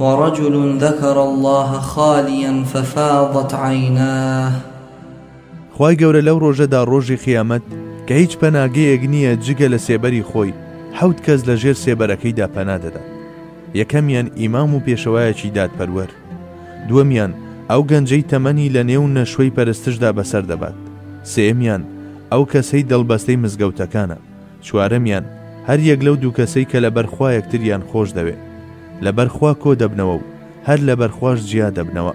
ورجل ذکر الله خالییا ففاضت عیناه. خوای گەورە لەو ڕۆژەدا ڕۆژی قیامەت کە هیچ پەناگەیەک نییە جگە لە سێبەری خۆی حەوت کەس لە ژێر سێبەرەکەیدا پەنا دەدات یەکەمیان ئیمام و پێشەوایەکی دادپەروەر دووەمیان ئەو گەنجەی تەمەنی لە نێو نەشوەی پەرستشدا بەسەر دەبات سێمیان ئەو کەسەی دڵبەستەی مزگەوتەکانە چوارەمیان، هەر یەک لەو دوو کەسەی کە لەبەر خوا یەکتریان خۆش دەوێ، لەبەر خوا کۆ دەبنەوە و هەر لەبەر خواش جیا دەبنەوە.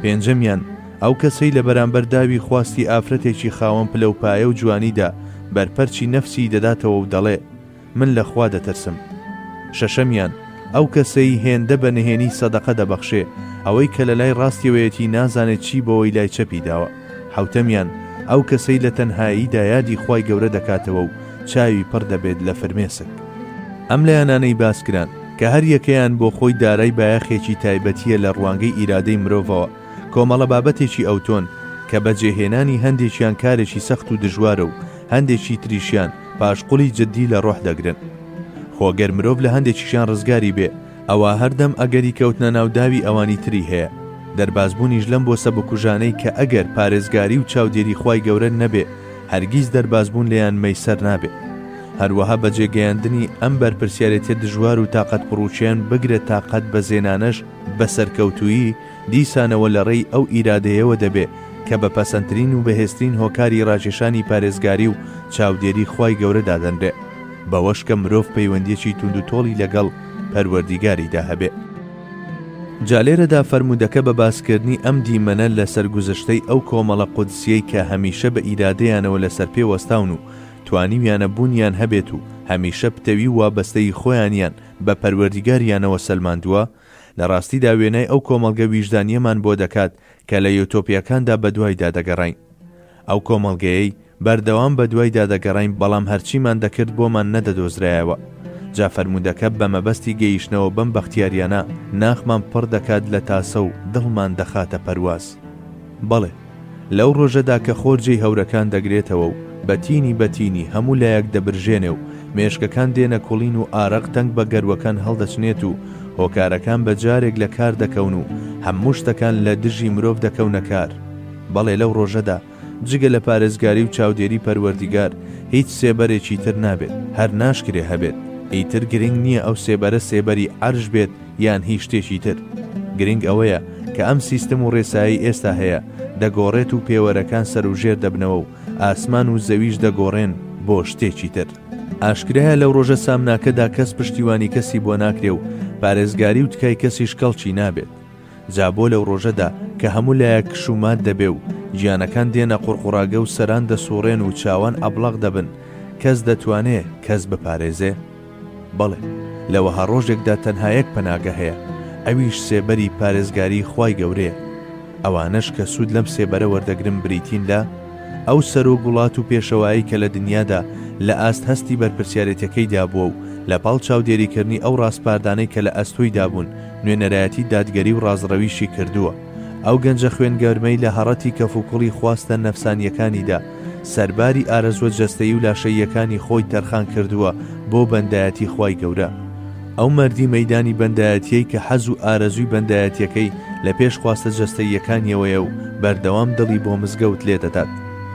پێنجەمیان، ئەو کەسەی لە بەرامبەر داوی خواستی ئافرەتێکی خاوەن پلە و پایە و جوانیدا بەرپەرچی نەفسیی دەداتەوە و دەڵێ، من لە خوا دەترسم. شەشەمیان، ئەو کەسەی هێندە بە نهێنی سەدەقە دەبەخشێ، ئەوەی کە لە لای ڕاستیەوەیەتی نازانێ چی بۆی لای چەپی داوە. حەوتەمیان، ئەو کەسەی لە تەنهاییدا یادی خوای گەورە دەکاتەوە و چاوی پڕ دەبێت لە فرمێسک. ئەم لایەنانەی باس کران، کە هەر یەکەیان بۆ خۆی دارای بایەخێکی تایبەتییە لە ڕوانگەی ئیرادەی مرۆڤەوە، کۆمەڵە بابەتێکی ئەوتۆن، کە بەجێهێنانی هەندێکیان کارێکی سەخت و دژوارە و هەندێکی تریشیان پاشقولی جددی لە ڕۆح دەگرن. خۆ گەر مرۆڤ لە هەندێکیشیان ڕزگاری بێ، ئەوا هەردەم ئەگەری کەوتنە ناو داوی ئەوانی تری هەیە، دەربازبوونیش لەم بۆسە بکوژانەی کە ئەگەر پارێزگاری و چاودێری خوای گەورە نەبێ هەرگیز دەربازبوون لێیان مەیسەر نابێ. هەروەها بەجێ گەیاندنی ئەم بەرپرسیارێتیە دژوار و تاقەت پڕوکێن بگرە تاقەت بەزێنانەش بە سەرکەوتوویی دیسانەوە لە ڕێی ئەو ئیرادەیەوە دەبێ کە بە پەسەندترین و بەهێزترین هۆکاری ڕاکێشانی پارێزگاری و چاودێری خوای گەورە دادەنرێ، بەوەش کە مرۆڤ پەیوەندییەکی توندوتۆڵی لەگەڵ پەروەردیگاریدا هەبێ. جا لێرەدا فەرموودەکە بە باسکردنی ئەم دیمەنە لە سەرگوزشتەی ئەو کۆمەڵە قودسییەی کە هەمیشە بە ئیرادەیانەوە لە سەر پێ وەستاون و توانیویانە بوونیان هەبێت و هەمیشە پتەوی و وابەستەیی خۆیانیان بە پەروەردیگاریانەوە سەلماندووە، لە ڕاستیدا وێنای ئەو کۆمەڵگە ویژدانییەمان بۆ دەکات کە لە یۆتۆپیاکاندا بەدوایدا دەگەڕاین. ئەو کۆمەڵگەیەی بەردەوام بەدوایدا دەگەڕاین بەڵام هەرچیمان دەکرد بۆمان نەدەدۆزرایەوە. جا فەرموودەکە بە مەبەستی گەیشتنەوە بەم بەختیارییانە ناخمان پڕ دەکات لە تاسە و دڵمان دەخاتە پەرواز. بەڵێ، لەو ڕۆژەدا کە خۆر جێی هەورەکان دەگرێتەوە و بە تینی بە تینی هەموو لایەک دەبرژێنێ و مێشکەکان دێنە کوڵین و ئارەق تەنگ بە گەروەکان هەڵدەچنێت و هۆکارەکان بە جارێک لە کار دەکەون و هەموو شتەکان لە دژی مرۆڤ دەکەونە کار، بەڵێ لەو ڕۆژەدا جگە لە پارێزگاری و چاودێری پەروەردیگار هیچ سێبەرێکی تر نابێت، هەر ناشکرێ هەبێت، ئیتر گرنگ نییە ئەو سێبەرە سێبەری عەرش بێت، یان هیچ شتێکی تر، گرنگ ئەوەیە کە ئەم سیستم و ڕێسایەی ئێستا هەیە دەگۆڕێت و پێوەرەکان سەروژێر دەبنەوە و ئاسمان و زەویش دەگۆڕێن بۆ شتێکی تر. ئاشکرایە لەو ڕۆژە سامناکەدا کەس پشتیوانی کەسی بۆ ناکرێ و پارێزگاری و تکای کەسیش کەڵکی نابێت. جا بۆ لەو ڕۆژەدا کە هەموو لایەک کش و مات دەبێ و گیانەکان دێنە قوڕقوڕاگە و سەران دەسووڕێن و چاوان ئەبڵەق دەبن، کەس دەتوانێ کەس بپارێزێ؟ بەڵێ، لە وەها ڕۆژێکدا تەنها یەک پەناگە هەیە، ئەویش سێبەری پارێزگاری خوای گەورەیە. ئەوانەش کە سوود لەم سێبەرە وەردەگرن بریتین لە، ئەو سەرۆک وڵات و پێشەوایەی کە لە دنیادا لە ئاست هەستی بەرپرسیارێتەکەیدا بووە و لە پاڵ چاودێریکردنی ئەو ڕاسپاردانەی کە لە ئەستۆیدا بوون نوێنەرایەتی دادگەری و ڕازڕەویشی کردووە. ئەو گەنجە خوێنگەرمەی لە هەڕەتی کەفوکوڵی خواستە نەفسانییەکانیدا، سەرباری ئارەزووە جەستەیی و لاشەییەکانی خۆی تەرخان کردووە بۆ بەندایەتی خوای گەورە. ئەو مەردی مەیدانی بەندایەتیەی کە حەز و ئارەزووی بەندایەتیەکەی لە پێش خواستە جەستەییەکانیەوەیە و بەردەوام دڵی بۆ مزگەوت لێدەدات.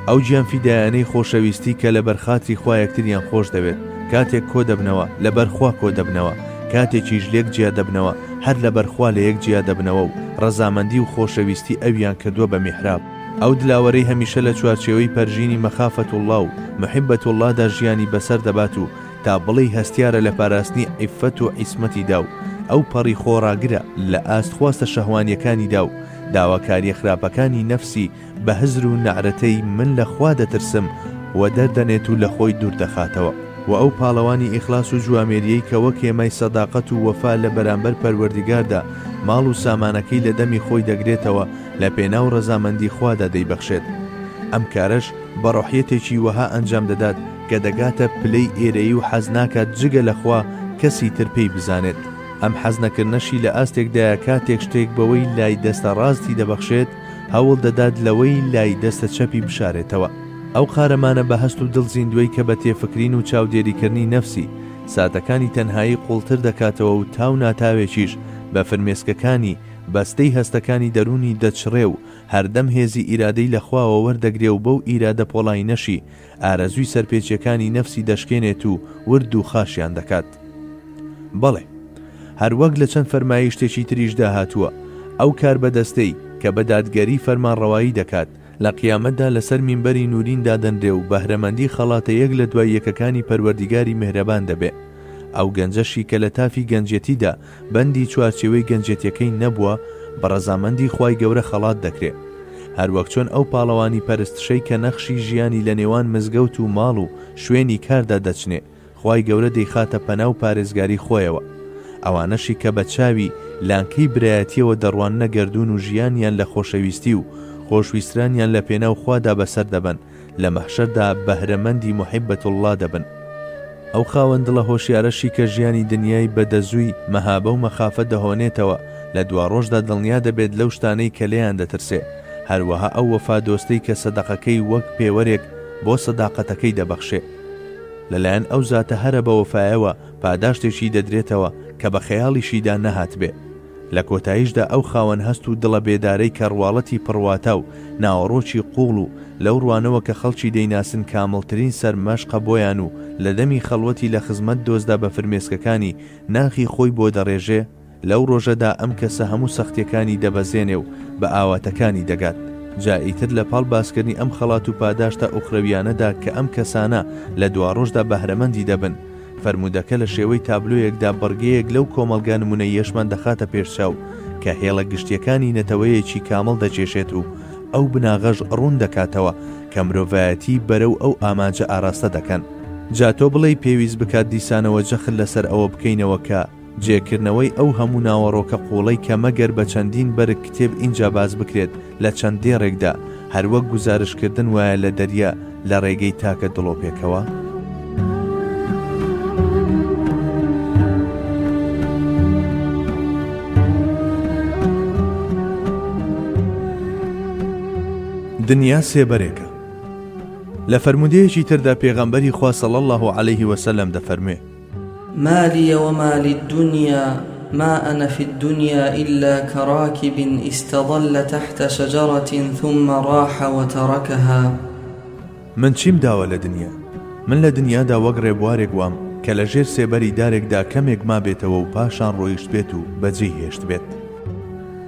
ئەو گیانفیدایانەی خۆشەویستی کە لەبەر خاتری خوا یەکتریان خۆش دەوێت کاتێک کۆ دەبنەوە لەبەر خوا کۆ دەبنەوە کاتێکیش لێک جیا دەبنەوە هەر لەبەر خوا لە یەک جیا دەبنەوە و ڕەزامەندی و خۆشەویستی ئەویان کردووە بە میحراب. ئەو دلاوەرەی هەمیشە لە چوارچێوەی پەرژینی مەخافە اللە و محبە اللە دا ژیانی بەسەر دەبات و تا بڵێی هەستیارە لە پاراستنی عیففەت و عیسمەتی دا و ئەوپەڕی خۆڕاگرە لە ئاست خواستە شەهوانیەکانی دا و داواکاریە خراپەکانی نەفسی بە هزر و نەعرەتەی من لە خوا دەترسم وە دەردەنێت و لە خۆی دوور دەخاتەوە و ئەو پاڵەوانی ئیخلاس و جوامێریەی کە وەک هێمای سەداقەت و وەفا لە بەرامبەر پەروەردیگاردا ماڵ و سامانەکەی لە دەمی خۆی دەگرێتەوە لە پێناو ڕەزامەندی خوادا دەیبەخشێت، ئەم کارەش بە ڕۆحیەتێکی وەها ئەنجام دەدات کە دەگاتە پلەی ئێرەیی و حەز ناکات جگە لە خوا کەسی تر پێی بزانێت، ئەم حەز نەکردنەشی لە ئاستێکدایە کاتێک شتێک بەوەی لای دەستە ڕاستی دەبەخشێت هەوڵ دەدات لەوەی لای دەستە چەپی بشارێتەوە، ئەو قارەمانە بە هەست و دڵ زیندووەی کە بە تێفکرین و چاودێریکردنی نەفسی ساتەکانی تەنهایی قوڵتر دەکاتەوە و تاو ناتاوێکیش بە فرمێسکەکانی بەستەی هەستەکانی دەروونی دەچڕێ و هەردەم هێزی ئیرادەی لە خواوە وەردەگرێ و بەو ئیرادە پۆڵاینەشی ئارەزووی سەرپێچیەکانی نەفسی دەشکێنێت و ورد و خاشیان دەکات. بەڵێ! هەروەک لە چەند فەرمایشتێکی تریشدا هاتووە، ئەو کاربەدەستەی، کە بە دادگەری فەرمانڕەوایی دەکات، لە قیامەتدا لەسەر مینبەری نوورین دادەنرێ و بەهرەمەندی خەڵاتە یەک لە دوای یەکەکانی پەروەردیگاری میهرەبان دەبێ. ئەو گەنجەشی کە لە تافی گەنجیەتیدا، بەندی چوارچێوەی گەنجێتیەکەی نەبووە بەڕەزامەندی خوای گەورە خەڵات دەکرێ هەروەک چۆن ئەو پاڵەوانی پەرستشەی کە نەخشی ژیانی لە نێوان مزگەوت و ماڵ و شوێنی کاردا دەچنێ خوای گەورە دەیخاتە پەناو پارێزگاری خۆیەوە ئەوانەشی کە بە چاوی لانکەی برایەتیەوە دەڕواننە گەردوون و ژیانیان لە خۆشەویستی و خۆشویسترانیان لە پێناو خوادا بەسەر دەبەن لە مەحشەردا بەهرەمەندی محبت اللە دەبن. ئەو خاوەن دڵە هۆشیارەشی کە ژیانی دنیای بە دەزووی مەهابە و مەخافە دەهۆنێتەوە، لە دواڕۆژدا دڵنیا دەبێت لەو شتانەی کە لێیان دەترسێ، هەروەها ئەو وەفادۆستەی کە سەدەقەکەی وەک پێوەرێک بۆ سەداقەتەکەی دەبەخشێ لەلایەن ئەو زاتە هەرە بەوەفایەوە پاداشتێکی دەدرێتەوە کە بە خەیاڵیشیدا نەهاتبێ. لە کۆتاییشدا ئەو خاوەن هەست و دڵە بێدارەی کە ڕواڵەتی پڕواتا و ناوەڕۆکی قووڵ و لەو ڕوانەوە کە خەڵکی دەیناسن کامڵترین سەرمەشقە بۆیان و لە دەمی خەڵوەتی لە خزمەت دۆستدا بە فرمێسکەکانی ناخی خۆی بۆ دەڕێژێ، لەو ڕۆژەدا ئەم کەسە هەموو سەختییەکانی دەبەزێنێ و بە ئاواتەکانی دەگات. جا ئیتر لە پاڵ باسکردنی ئەم خەڵات و پاداشتە ئوخرەوییانەدا کە ئەم کەسانە لە دواڕۆژدا بەهرەمەندی دەبن، فەرموودەکە لە شێوەی تابلۆیەکدا بڕگەیەک لەو کۆمەڵگا نموونەییەشمان دەخاتە پێش چاو کە هێڵە گشتییەکانی نەتەوەیەکی کامڵ دەکێشێت و ئەو بناغەش ڕوون دەکاتەوە کە مرۆڤایەتی بەرەو ئەو ئامانجە ئاراستە دەکەن. جا تۆ بڵێی پێویست بکات دیسانەوە جەخت لەسەر ئەوە بکەینەوە کە، جێکردنەوەی ئەو هەموو ناوەڕۆکە قووڵەی کە مەگەر بە چەندین بەرگ کتێب ئینجا باس بکرێت لە چەند دێڕێکدا هەر وەک گوزارشتکردن وایە لە دەریا لە ڕێگەی تاکە دڵۆپێکەوە؟ دنیا سێ بەرێکە. لە فەرموودەیەکی تردا پێغەمبەری خوا صلی اللە علیه و سلم دەفەرموێ، ما لی و ما للدنیا ما انا فی الدنیا الا کراکب استظل تحت شجرة ثم راح و ترکها. من چیم داوە لە دنیا؟ من لە دنیادا وەک ڕێبوارێک وام کە لە ژێر سێبەری دارێکدا کەمێک مابێتەوە و پاشان ڕۆیشتبێت و بەجێی هێشتبێت.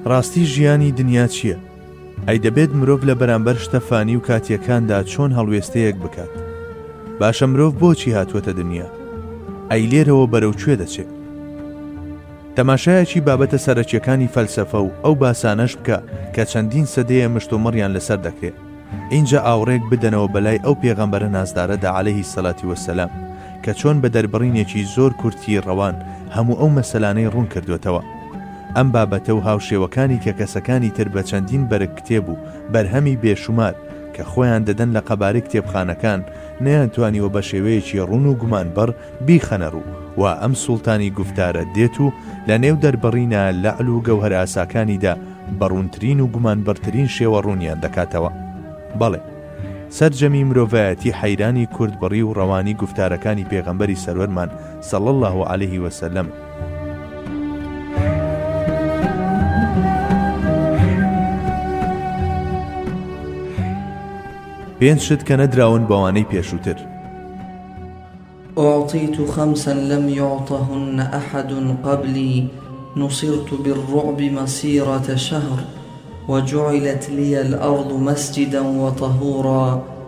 ڕاستی ژیانی دنیا چییە؟ ئەی دەبێت مرۆڤ لە بەرامبەر شتە فانی و کاتییەکاندا چۆن هەڵوێستەیەک بکات؟ باشە مرۆڤ بۆچی هاتووەتە دنیا؟ ئەی لێرەوە بەرەو کوێ دەچێت؟ تەماشایەکی بابەتە سەرەکیەکانی فەلسەفە و ئەو باسانەش بکە کە چەندین سەدەیە مشتومڕیان لەسەر دەکرێت. ئینجا ئاوڕێک بدەنەوە بەلای ئەو پێغەمبەرە نازدارەدا عەلەیهی سەلاتی وەسەلام کە چۆن بە دەربڕینێکی زۆر کورتی ڕەوان هەموو ئەو مەسەلانەی ڕوون کردووەتەوە. ئەم بابەتە و هاوشێوەکانی کە کەسەکانی تر بە چەندین بەرگ کتێب و بەرهەمی بێ شومار کە خۆیان دەدەن لە قەبارەی کتێبخانەکان، نەیانتوانیوە بە شێوەیەکی ڕوون و گومانبەڕ بیخەنە ڕوو، وا ئەم سوڵتانی گوفتارە دێت و لە نێو دەربڕینە لەعل و گەوهەرئاساکانیدا بە ڕوونترین و گومانبڕترین شێوە ڕوونیان دەکاتەوە. بەڵێ! سەرجەمی مرۆڤایەتی حەیرانی کورتبڕی و ڕەوانی گوفتارەکانی پێغەمبەری سەروەرمان صلی اللە علیه و سلم، پێنج شت کە نەدراون بەوانەی پێشووتر أعطيت خمسا لم يعطهن أحد قبلي نصرت بالرعب مسيرة شهر وجعلت لي الأرض مسجدا وطهورا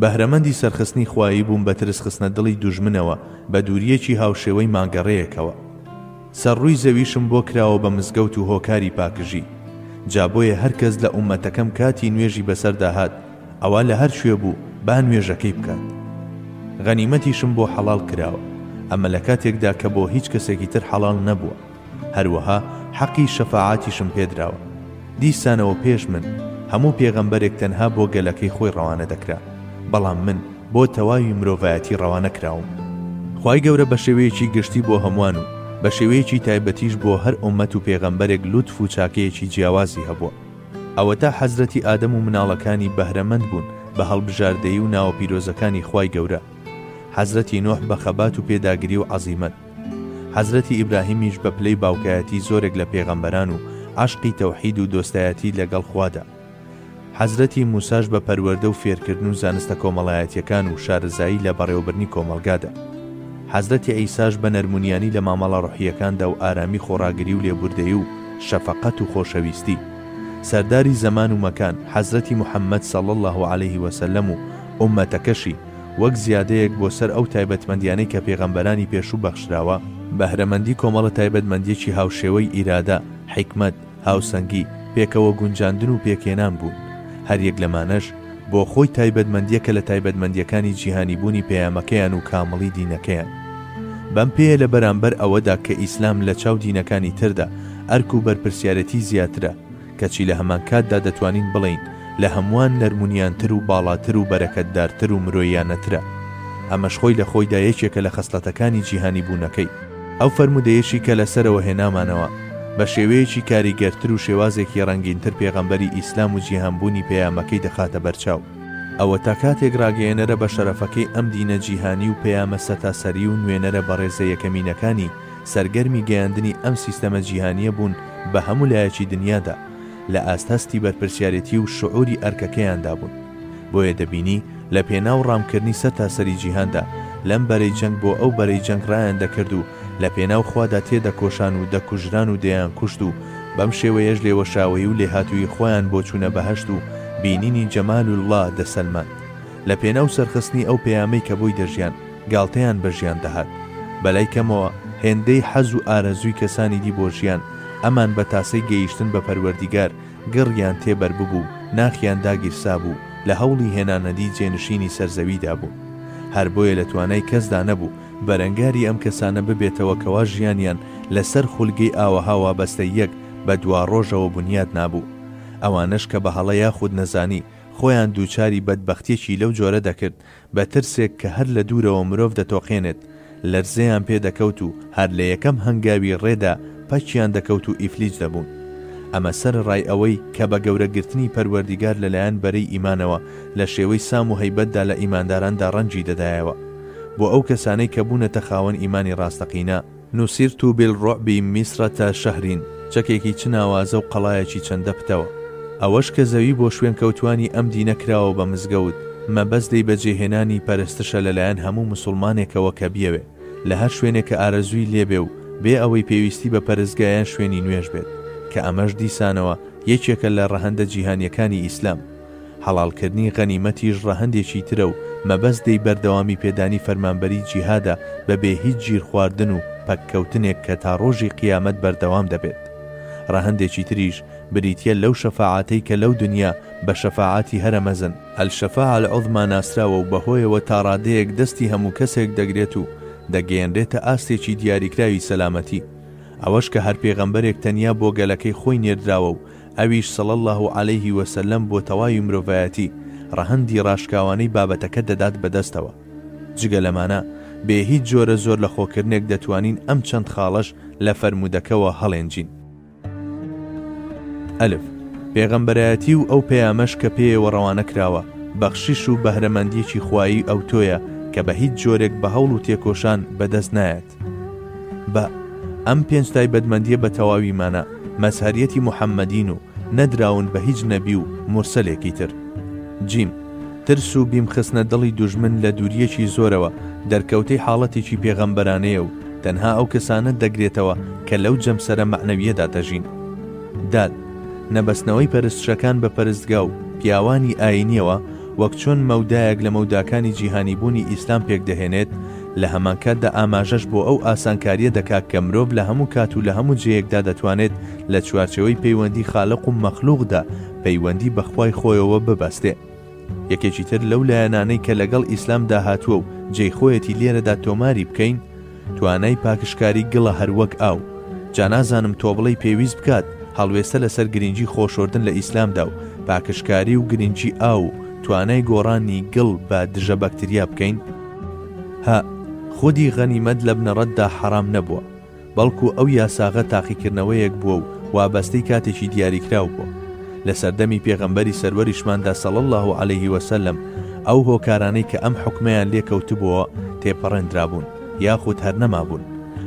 بەهرەمەندی سەرخستنی خوایی بووم بە ترس خستنە دڵی دوژمنەوە بە دوورییەکی هاوشێوەی مانگەڕێیەکەوە. سەر ڕووی زەویشم بۆ کراوە بە مزگەوت و هۆکاری پاکژی. جا بۆیە هەر کەس لە ئوممەتەکەم کاتی نوێژی بەسەردا هات، ئەوا لە هەر کوێ بوو با نوێژەکەی بکات. غەنیمەتیشم بۆ حەڵاڵ کراوە. ئەمە لە کاتێکدا کە بۆ هیچ کەسێکی تر حەڵاڵ نەبووە. هەروەها حەقی شەفاعاتیشم پێ دراوە. دیسانەوە پێش من، هەموو پێغەمبەرێک تەنها بۆ گەلەکەی خۆی ڕەوانە دەکرا، بەڵام من بۆ تەواوی مرۆڤایەتی ڕەوانە کراوم. خوای گەورە بە شێوەیەکی گشتی بۆ هەمووان و بە شێوەیەکی تایبەتیش بۆ هەر ئوممەت و پێغەمبەرێک لوتف و چاکەیەکی جیاوازی هەبووە. ئەوەتا حەزرەتی ئادەم و مناڵەکانی بەهرەمەند بوون بە هەڵبژاردەیی و ناوە پیرۆزەکانی خوای گەورە. حەزرەتی نوح بە خەبات و پێداگری و عەزیمەت. حەزرەتی ئیبراهیمیش بە پلەی باوکایەتی زۆرێک لە پێغەمبەران و عەشقی تەوحید و دۆستایەتی لە گەڵ خوادا. حەزرەتی موساش بە پەروەردە و فێرکردن و زانستە کۆمەڵایەتیەکان و شارەزایی لە بەڕێوەبرنی کۆمەڵگادا. حەزرەتی عیساش بە نەرمونیانی لە مامەڵە ڕۆحیەکاندا و ئارامی خۆڕاگری و لێبوردەیی و شەفەقەت و خۆشەویستی. سەرداری زەمان و مەکان، حەزرەتی محمد صلی اللە علیه وسلم و ئوممەتەکەشی، وەک زیادەیەک بۆ سەر ئەو تایبەتمەندیانەی کە پێغەمبەرانی پێشوو بەخشراوە، بەهرەمەندی کۆمەڵە تایبەتمەندیەکی هاوشێوەی ئیرادە، حیکمەت، هاوسەنگی، پێکەوە گونجاندن و پێکهێنان بوون. هەریەک لەمانەش بۆ خۆی تایبەتمەندیەکە لە تایبەتمەندیەکانی جیهانی بوونی پەیامەکەیان و کامڵی دینەکەیان. بەم پێیە لە بەرامبەر ئەوەدا کە ئیسلام لە چاو دینەکانی تردا ئەرک و بەرپرسیارێتی زیاترە، کەچی لە هەمان کاتدا دەتوانین بڵێین لە هەمووان نەرمونیانتر و باڵاتر و بەرەکەتدارتر و مرۆییانەترە. ئەمەش خۆی لە خۆیدا یەکێکە لە خەسڵەتەکانی جیهانی بوونەکەی. ئەو فەرموودەیەشی کە لە سەرەوە هێنامانەوە، بە شێوەیەکی کاریگەرتر و شێوازێکی ڕەنگینتر پێغەمبەری ئیسلام و جیهانبوونی پەیامەکەی دەخاتە بەرچاو. ئەوە تا کاتێک ڕاگەیەنەرە بە شەرەفەکەی ئەم دینە جیهانی و پەیامە سەرتاسەری و نوێنەرە بەڕێزە یەکەمینەکانی، سەرگەرمی گەیاندنی ئەم سیستەمە جیهانیە بوون بە هەموو لایەکی دنیادا، لە ئاست هەستی بەرپرسیارێتی و شعوری ئەرکەکەیاندا بوون. بۆیە دەبینی لە پێناو ڕامکردنی سەرتاسەری جیهاندا لەم بەرەی جەنگ بۆ ئەو بەرەی جەنگ ڕایان دەکرد و لە پێناو خوادا تێدەکۆشان و دەکوژران و دەیانکوشت و بەم شێوەیەش لێوەشاوەیی و لێهاتوویی خۆیان بۆ چوونە بەهەشت و بینینی جمال اللە دەسەلماند لە پێناو سەرخستنی ئەو پەیامەی کە بۆی دەژیان. گاڵتەیان بە ژیان دەهات. بەلای کەمەوە هێندەی حەز و ئارەزووی کەسانی دی بۆ ژیان، ئەمان بە تاسەی گەیشتن بە پەروەردیگار، گڕیان تێ بەر ببوو و ناخیان داگیرسابوو، لە هەوڵی هێنانەدی جێنشینی سەر زەویدا بوون. هەر بۆیە لە توانای کەسدا نەبوو، بەرەنگاری ئەم کەسانە ببێتەوە کەوا ژیانیان لە سەر خولگەی ئاوەها وابەستەییەک بە دواڕۆژەوە بنیات نابوو. ئەوانەش کە بە هەڵە یاخود نەزانی، خۆیان دووچاری بەدبەختیەکی لەو جۆرە دەکرد، بە ترسێک کە هەر لە دوورەوە مرۆڤ دەتۆقێنێت، لەرزەیان پێ دەکەوت و هەر لە یەکەم هەنگاوی ڕێدا پەکیان دەکەوت و ئیفلیج دەبوون. ئەمە سەرەڕای ئەوەی کە بە گەورە گرتنی پەروەردیگار لە لایەن بەرەی ئیمانەوە لە شێوەی سام و هەیبەتدا لە ئیمانداراندا ڕەنگی دەدایەوە بۆ ئەو کەسانەی کە بوونەتە خاوەن ئیمانی ڕاستەقینە، نصرت بالرعب مصرة شهر چەکێکی چ ناوازە و قەڵایەکی چەندە پتەوە. ئەوەش کە زەوی بۆ شوێنکەوتووانی ئەم دینە کراوە بە مزگەوت، مەبەست لێی بەجێهێنانی پەرستشە لەلایەن هەموو موسوڵمانێکەوە کە بیەوێ لە هەر شوێنێک کە ئارەزووی لێ بێ و بێ ئەوەی پێویستی بە پەرستگا یان شوێنی نوێژ بێت کە ئەمەش دیسانەوە یەکێکە لە ڕەهەندە جیهانییەکانی ئیسلام. حەڵاڵکردنی غەنیمەتیش ڕەهەندێکی ترە و مەبەست لێی بەردەوامی پێدانی فەرمانبەریی جیهادە بەبێ هیچ گیرخواردن و پەککەوتنێک کە تا ڕۆژی قیامەت بەردەوام دەبێت. ڕەهەندێکی تریش بریتییە لەو شەفاعەتەی کە لەو دونیا بە شەفاعەتی هەرە مەزن، الشفاعە العظمی، ناسراوە و بەهۆیەوە تاڕادەیەک دەستی هەموو کەسێک دەگرێت و دەگەیەنرێتە ئاستێکی دیاریکراوی سەلامەتی. ئەوەش کە هەر پێغەمبەرێک تەنیا بۆ گەلەکەی خۆی نێردراوە و ئەویش صلی اللە علیە وسلم بۆ تەواوی مرۆڤایەتی ڕەهەندی ڕاشکاوانەی بابەتەکە دەدات بەدەستەوە. جگە لەمانە بێ هیچ جۆرە زۆر لەخۆکردنێک دەتوانین ئەم چەند خاڵەش لە فەرموودەکەوە هەڵێنجین. ئەلف. پێغەمبەرایەتی و ئەو پەیامەش کە پێیەوە ڕەوانە کراوە، بەخشش و بەهرەمەندییەکی خوایی ئەوتۆیە کە بە هیچ جۆرێک بە هەوڵ و تێکۆشان بەدەست نایەت. بە، ئەم پێنج تایبەتمەندیە بە تەواوی مانا، مەزهەریەتی محمدین و نەدراون بە هیچ نەبی و مورسەلێکی تر. ج. ترس و بیم خستنە دڵی دوژمن لە دوریەکی زۆرەوە دەرکەوتەی حاڵەتێکی پێغەمبەرانەیە و تەنها ئەو کەسانە دەگرێتەوە کە لەو جەمسەرە مەعنەویەدا دەژین. د. نەبەستنەوەی پەرستشەکان بە پەرستگا و پیاوانی ئاینیەوە وەک چۆن مەودایەک لە مەوداکانی جیهانی بوونی ئیسلام پێکدەهێنێت، لە هەمان کاتدا ئاماژەش بۆ ئەو ئاسانکارییە دەکات کە مرۆڤ لە هەموو کات و لە هەموو جێیەکدا دەتوانێت لە چوارچێوەی پەیوەندی خالق و مەخلوقدا پەیوەندی بە خوای خۆیەوە ببەستێ. یەکێکی تر لەو لایەنانەی کە لەگەڵ ئیسلامدا هاتووە و جێی خۆیەتی لێرەدا تۆماری بکەین، توانای پاکژکاری گڵە هەر وەک ئاو. جا نازانم تۆ بڵێی پێویست بکات هەڵوێستە لەسەر گرینگی خۆشۆردن لە ئیسلامدا و پاکژکاری و گرینگی ئاو و توانای گۆڕانی گڵ بە دژە بەکتریا بکەین؟ هئ خودی غەنیمەت لە بنەڕەتدا حەرام نەبووە، بەڵکو ئەو یاساغە تاقیکردنەوەیەک بووە و وابەستەی کاتێکی دیاریکراو بووە. لە سەردەمی پێغەمبەری سەروەریشماندا صلی اللە علیە وسلم ئەو هۆکارانەی کە ئەم حوکمەیان لێ کەوتبۆوە تێپەڕێندرابوون یاخود هەر نەمابوون.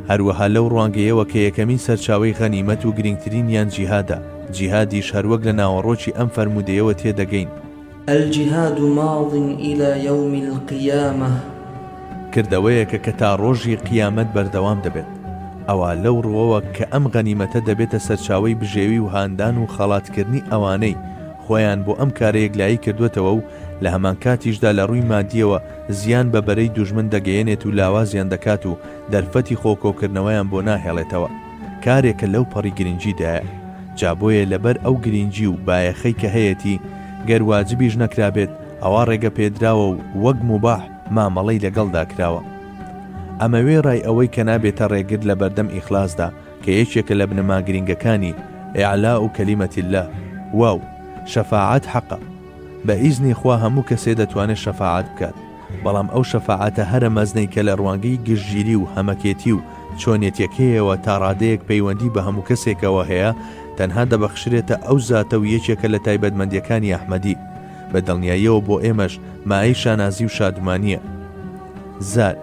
هەروەها لەو ڕوانگەیەوە کە یەکەمین سەرچاوەی غەنیمەت و گرینگترینیان جیهادە، جیهادیش هەروەک لە ناوەڕۆکی ئەم فەرموودەیەوە تێدەگەین، الجهاد ماض الی یوم القیامە. کردەوەیەکە کە تا ڕۆژی قیامەت بەردەوام دەبێت، ئەوە لەو ڕووەوە کە ئەم غەنیمەتە دەبێتە سەرچاوەی بژێوی و هاندان و خەڵاتکردنی ئەوانەی خۆیان بۆ ئەم کارە یەکلایی کردووەتەوە و لە هەمانکاتیشدا لە ڕووی مادییەوە زیان بە بەرەی دوژمن دەگەیەنێت و لاوازیان دەکات و دەرفەتی خۆ کۆکردنەوەیان بۆ ناهێڵێتەوە. کارێکە لەو پەڕی گرنگی دایە، جا بۆیە لەبەر ئەو گرنگی و بایەخەی کە هەیەتی، گەر واجبیش نەکرابێت ئەوا ڕێگە پێدراوە و وەک موباح مامەڵەی لەگەڵدا کراوە. ئەمە وێڕای ئەوەی کە نابێتە ڕێگر لە بەردەم ئیخلاسدا کە یەکێکە لە بنەما گرنگەکانی، اعلاء کلمة اللە، واو، شەفاعەت حەقە. بە ئیزنی خوا هەموو کەسێ دەتوانێت شەفاعەت بکات. بەڵام ئەو شەفاعەتە هەرە مەزنەی کە لە ڕوانگەی گشتگیری و هەمەکێتی و چۆنیەتیەکەیەوە تا ڕادەیەک پەیوەندی بە هەموو کەسێکەوە هەیە تەنها دەبەخشرێتە ئەو زاتە و یەکێکە لە تایبەتمەندیەکانی ئەحمەدی بە دڵنیاییەوە بۆ ئێمەش مایەی شانازی و شادمانیە زار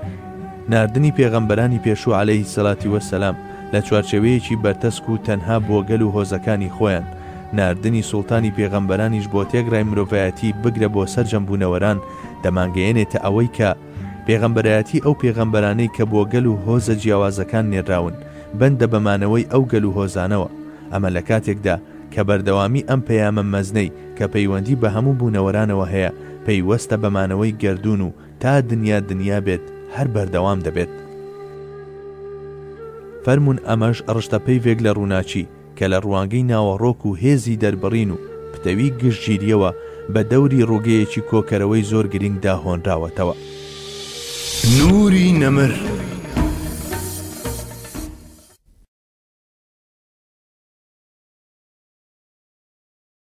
ناردنی پێغەمبەرانی پێشوو عليهەی سەلاتی وەسەلام لە چوارچەوەیەکی بەرتەسک و تەنها بۆ گەل و هۆزەکانی خۆیان ناردنی سوڵتانی پێغەمبەرانیش بۆ تێگرای مرۆڤایەتی بگرە بۆ سەرجەم بوونەوەران دەمانگەیەنێتە ئەوەی کە پێغەمبەرایەتی ئەو پێغەمبەرانەی کە بۆ گەل و هۆزە جیاوازەکان نێراون بەندە بە مانەوەی ئەو گەل و هۆزانەوە ئەمە لە کاتێکدا کە بەردەوامی ئەم پەیامە مەزنەی کە پەیوەندی بە هەموو بوونەوەرانەوە هەیە پەیوەستە بە مانەوەی گەردوون و تا دنیا دنیا بێت هەر بەردەوام دەبێت. فەرموون ئەمەش ڕشتە پەیڤێک لە ڕووناکی کە لە ڕوانگەی ناوەڕۆک و هێزی دەربڕین و پتەوی گشتگیرییەوە بە دەوری ڕووگەیەکی کۆکەرەوەی زۆر گرنگدا هۆنراوەتەوە. نوری نەمر.